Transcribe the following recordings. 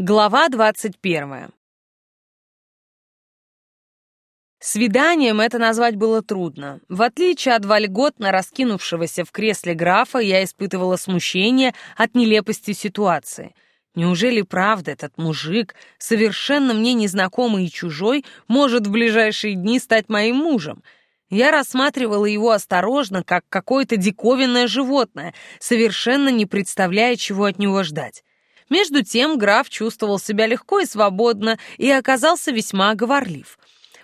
Глава двадцать первая. Свиданием это назвать было трудно. В отличие от вольготно раскинувшегося в кресле графа, я испытывала смущение от нелепости ситуации. Неужели правда этот мужик, совершенно мне незнакомый и чужой, может в ближайшие дни стать моим мужем? Я рассматривала его осторожно, как какое-то диковинное животное, совершенно не представляя, чего от него ждать. Между тем граф чувствовал себя легко и свободно и оказался весьма говорлив.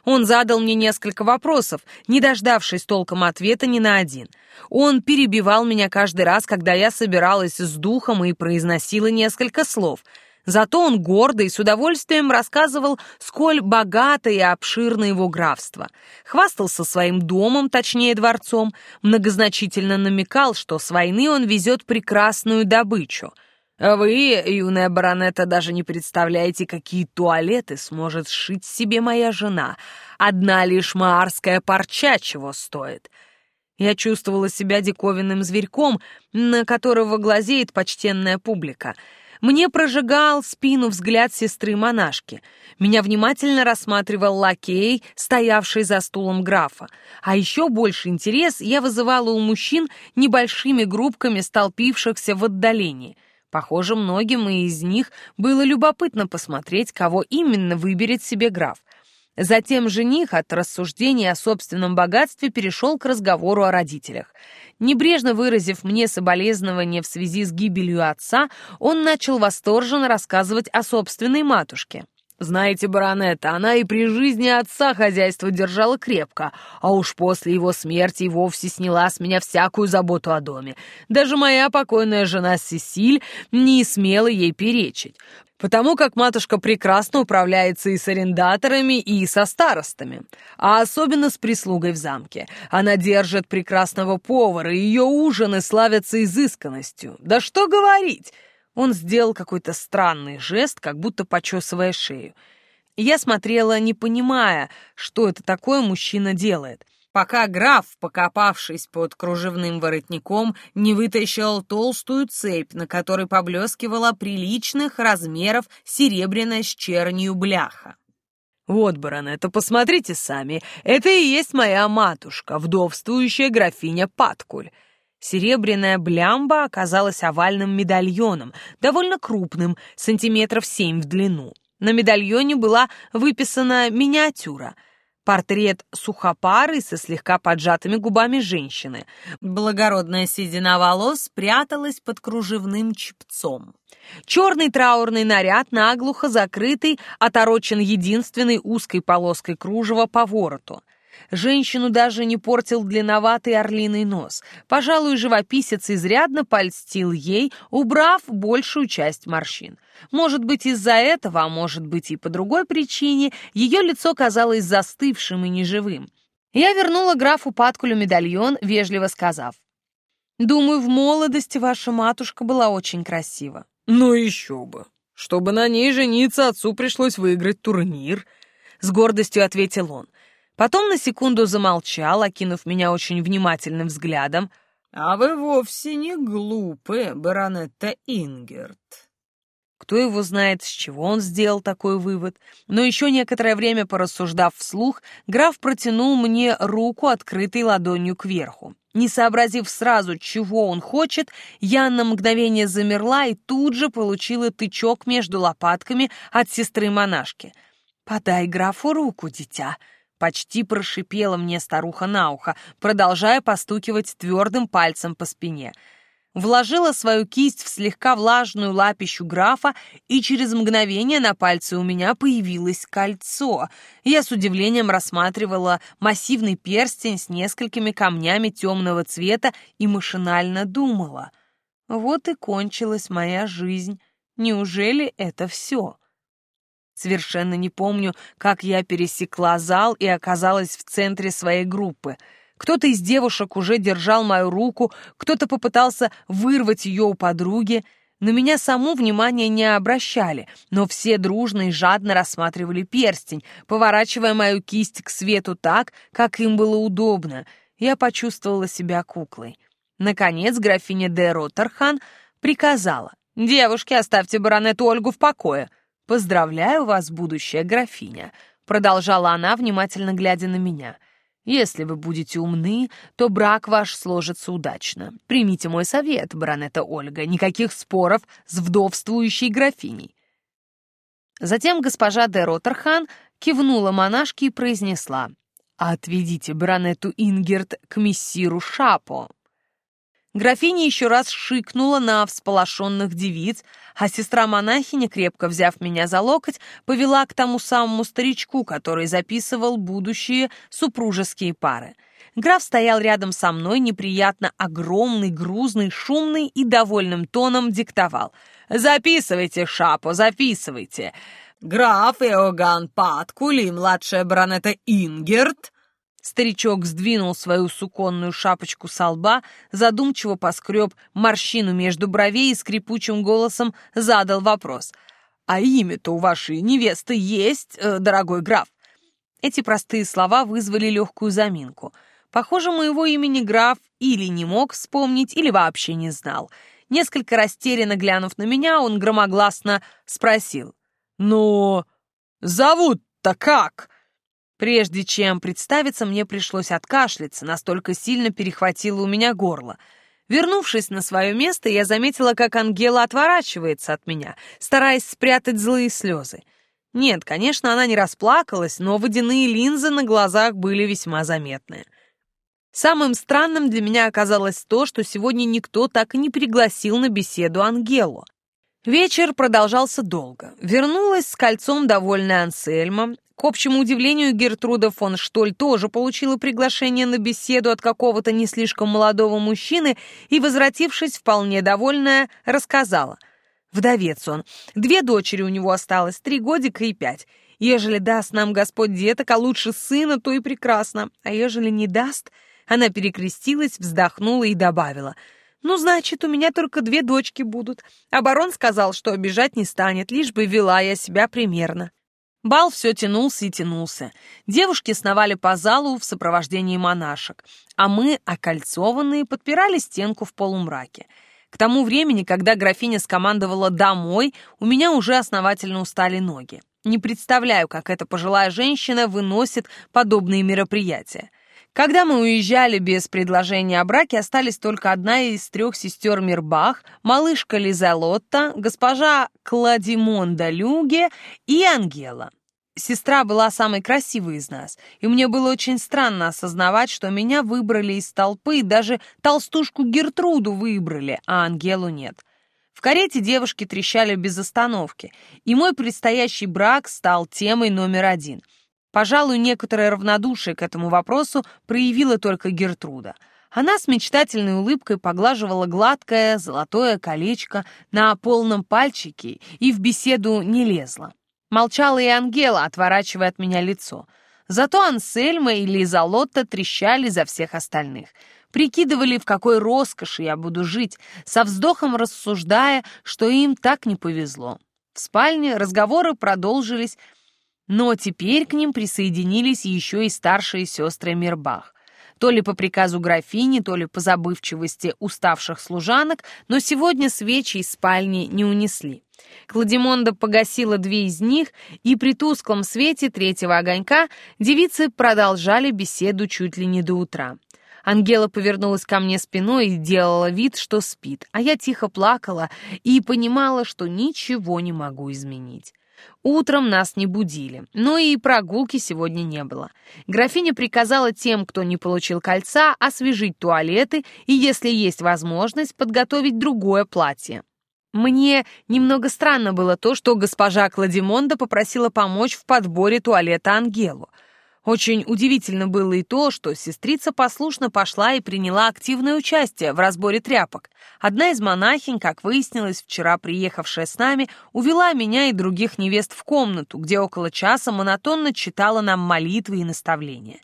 Он задал мне несколько вопросов, не дождавшись толком ответа ни на один. Он перебивал меня каждый раз, когда я собиралась с духом и произносила несколько слов. Зато он гордо и с удовольствием рассказывал, сколь богато и обширно его графство. Хвастался своим домом, точнее дворцом, многозначительно намекал, что с войны он везет прекрасную добычу — вы, юная баронета, даже не представляете, какие туалеты сможет сшить себе моя жена. Одна лишь маарская парча чего стоит. Я чувствовала себя диковинным зверьком, на которого глазеет почтенная публика. Мне прожигал спину взгляд сестры-монашки. Меня внимательно рассматривал лакей, стоявший за стулом графа. А еще больше интерес я вызывала у мужчин небольшими группками столпившихся в отдалении — Похоже, многим из них было любопытно посмотреть, кого именно выберет себе граф. Затем жених от рассуждений о собственном богатстве перешел к разговору о родителях. Небрежно выразив мне соболезнования в связи с гибелью отца, он начал восторженно рассказывать о собственной матушке. Знаете, баронета, она и при жизни отца хозяйство держала крепко, а уж после его смерти вовсе сняла с меня всякую заботу о доме. Даже моя покойная жена Сесиль не смела ей перечить, потому как матушка прекрасно управляется и с арендаторами, и со старостами, а особенно с прислугой в замке. Она держит прекрасного повара, и ее ужины славятся изысканностью. Да что говорить! Он сделал какой-то странный жест, как будто почесывая шею. Я смотрела, не понимая, что это такое мужчина делает, пока граф, покопавшись под кружевным воротником, не вытащил толстую цепь, на которой поблескивала приличных размеров серебряная с чернью бляха. «Вот, баронета, посмотрите сами, это и есть моя матушка, вдовствующая графиня Паткуль. Серебряная блямба оказалась овальным медальоном, довольно крупным, сантиметров семь в длину. На медальоне была выписана миниатюра — портрет сухопарой со слегка поджатыми губами женщины. Благородная седина волос пряталась под кружевным чепцом. Черный траурный наряд, наглухо закрытый, оторочен единственной узкой полоской кружева по вороту — Женщину даже не портил длинноватый орлиный нос. Пожалуй, живописец изрядно польстил ей, убрав большую часть морщин. Может быть, из-за этого, а может быть и по другой причине, ее лицо казалось застывшим и неживым. Я вернула графу Паткулю медальон, вежливо сказав. «Думаю, в молодости ваша матушка была очень красива». «Ну еще бы! Чтобы на ней жениться, отцу пришлось выиграть турнир», — с гордостью ответил он. Потом на секунду замолчал, окинув меня очень внимательным взглядом. «А вы вовсе не глупы, баронетта Ингерт». Кто его знает, с чего он сделал такой вывод. Но еще некоторое время порассуждав вслух, граф протянул мне руку, открытой ладонью кверху. Не сообразив сразу, чего он хочет, я на мгновение замерла и тут же получила тычок между лопатками от сестры-монашки. «Подай графу руку, дитя», Почти прошипела мне старуха на ухо, продолжая постукивать твердым пальцем по спине. Вложила свою кисть в слегка влажную лапищу графа, и через мгновение на пальце у меня появилось кольцо. Я с удивлением рассматривала массивный перстень с несколькими камнями темного цвета и машинально думала. Вот и кончилась моя жизнь. Неужели это все? Совершенно не помню, как я пересекла зал и оказалась в центре своей группы. Кто-то из девушек уже держал мою руку, кто-то попытался вырвать ее у подруги. На меня саму внимания не обращали, но все дружно и жадно рассматривали перстень, поворачивая мою кисть к свету так, как им было удобно. Я почувствовала себя куклой. Наконец графиня де Роттерхан приказала. «Девушки, оставьте баронету Ольгу в покое». Поздравляю вас, будущая графиня», — продолжала она, внимательно глядя на меня. «Если вы будете умны, то брак ваш сложится удачно. Примите мой совет, баронета Ольга, никаких споров с вдовствующей графиней». Затем госпожа де Роттерхан кивнула монашке и произнесла «Отведите баронету Ингерт к мессиру Шапо». Графиня еще раз шикнула на всполошенных девиц, а сестра-монахиня, крепко взяв меня за локоть, повела к тому самому старичку, который записывал будущие супружеские пары. Граф стоял рядом со мной, неприятно огромный, грузный, шумный и довольным тоном диктовал. «Записывайте, Шапо, записывайте!» «Граф Иоганн Паткули, младшая баронета Ингерт, Старичок сдвинул свою суконную шапочку со лба, задумчиво поскреб морщину между бровей и скрипучим голосом задал вопрос. «А имя-то у вашей невесты есть, э, дорогой граф?» Эти простые слова вызвали легкую заминку. Похоже, моего имени граф или не мог вспомнить, или вообще не знал. Несколько растерянно глянув на меня, он громогласно спросил. «Ну, зовут-то как?» Прежде чем представиться, мне пришлось откашляться, настолько сильно перехватило у меня горло. Вернувшись на свое место, я заметила, как Ангела отворачивается от меня, стараясь спрятать злые слезы. Нет, конечно, она не расплакалась, но водяные линзы на глазах были весьма заметны. Самым странным для меня оказалось то, что сегодня никто так и не пригласил на беседу Ангелу. Вечер продолжался долго. Вернулась с кольцом довольная Ансельма, к общему удивлению, Гертруда фон Штоль тоже получила приглашение на беседу от какого-то не слишком молодого мужчины и, возвратившись вполне довольная, рассказала. Вдовец он. Две дочери у него осталось, три годика и пять. Ежели даст нам Господь деток, а лучше сына, то и прекрасно. А ежели не даст... Она перекрестилась, вздохнула и добавила. «Ну, значит, у меня только две дочки будут. А барон сказал, что обижать не станет, лишь бы вела я себя примерно». Бал все тянулся и тянулся. Девушки сновали по залу в сопровождении монашек, а мы, окольцованные, подпирали стенку в полумраке. К тому времени, когда графиня скомандовала «домой», у меня уже основательно устали ноги. Не представляю, как эта пожилая женщина выносит подобные мероприятия. Когда мы уезжали без предложения о браке, остались только одна из трех сестер Мирбах, малышка Лиза Лотта, госпожа Кладимонда Люге и Ангела. Сестра была самой красивой из нас, и мне было очень странно осознавать, что меня выбрали из толпы, даже толстушку Гертруду выбрали, а Ангелу нет. В карете девушки трещали без остановки, и мой предстоящий брак стал темой номер один — Пожалуй, некоторое равнодушие к этому вопросу проявила только Гертруда. Она с мечтательной улыбкой поглаживала гладкое золотое колечко на полном пальчике и в беседу не лезла. Молчала и Ангела, отворачивая от меня лицо. Зато Ансельма и Лиза Лотта трещали за всех остальных. Прикидывали, в какой роскоши я буду жить, со вздохом рассуждая, что им так не повезло. В спальне разговоры продолжились но теперь к ним присоединились еще и старшие сестры Мирбах. То ли по приказу графини, то ли по забывчивости уставших служанок, но сегодня свечи из спальни не унесли. Кладимонда погасила две из них, и при тусклом свете третьего огонька девицы продолжали беседу чуть ли не до утра. Ангела повернулась ко мне спиной и делала вид, что спит, а я тихо плакала и понимала, что ничего не могу изменить. Утром нас не будили, но и прогулки сегодня не было. Графиня приказала тем, кто не получил кольца, освежить туалеты и, если есть возможность, подготовить другое платье. Мне немного странно было то, что госпожа Кладимонда попросила помочь в подборе туалета Ангелу. Очень удивительно было и то, что сестрица послушно пошла и приняла активное участие в разборе тряпок. Одна из монахинь, как выяснилось, вчера приехавшая с нами, увела меня и других невест в комнату, где около часа монотонно читала нам молитвы и наставления.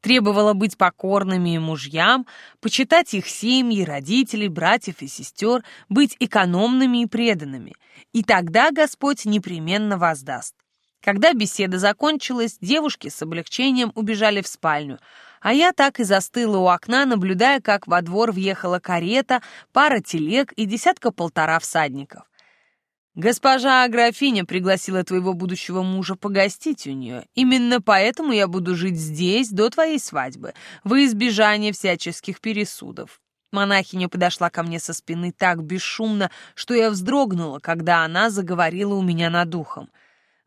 Требовала быть покорными мужьям, почитать их семьи, родителей, братьев и сестер, быть экономными и преданными. И тогда Господь непременно воздаст. Когда беседа закончилась, девушки с облегчением убежали в спальню, а я так и застыла у окна, наблюдая, как во двор въехала карета, пара телег и десятка-полтора всадников. Госпожа графиня пригласила твоего будущего мужа погостить у нее. Именно поэтому я буду жить здесь до твоей свадьбы, во избежание всяческих пересудов. Монахиня подошла ко мне со спины так бесшумно, что я вздрогнула, когда она заговорила у меня над ухом.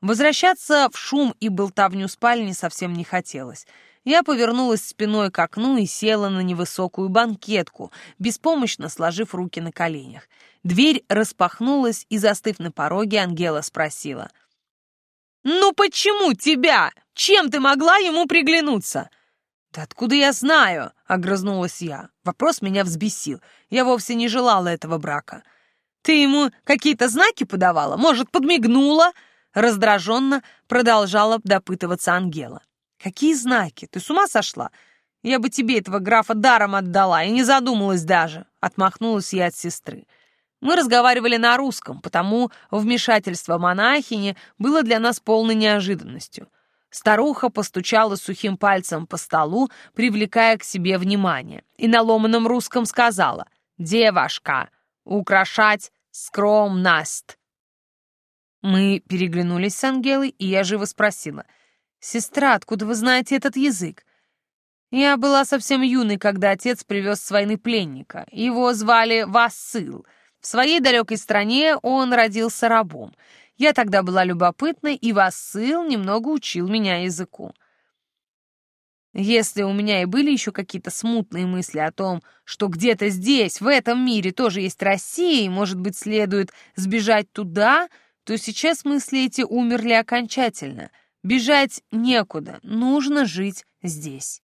Возвращаться в шум и болтовню спальни совсем не хотелось. Я повернулась спиной к окну и села на невысокую банкетку, беспомощно сложив руки на коленях. Дверь распахнулась, и, застыв на пороге, Ангела спросила. «Ну почему тебя? Чем ты могла ему приглянуться?» «Да откуда я знаю?» — огрызнулась я. Вопрос меня взбесил. Я вовсе не желала этого брака. «Ты ему какие-то знаки подавала? Может, подмигнула?» Раздраженно продолжала допытываться Ангела. «Какие знаки? Ты с ума сошла? Я бы тебе этого графа даром отдала и не задумалась даже!» Отмахнулась я от сестры. Мы разговаривали на русском, потому вмешательство монахини было для нас полной неожиданностью. Старуха постучала сухим пальцем по столу, привлекая к себе внимание, и на ломаном русском сказала «Девушка, украшать скромность». Мы переглянулись с Ангелой, и я живо спросила «Сестра, откуда вы знаете этот язык?» Я была совсем юной, когда отец привез с войны пленника. Его звали Вассыл — в своей далекой стране он родился рабом. Я тогда была любопытной, и Вассыл немного учил меня языку. Если у меня и были еще какие-то смутные мысли о том, что где-то здесь, в этом мире, тоже есть Россия, и, может быть, следует сбежать туда, то сейчас мысли эти умерли окончательно. Бежать некуда, нужно жить здесь.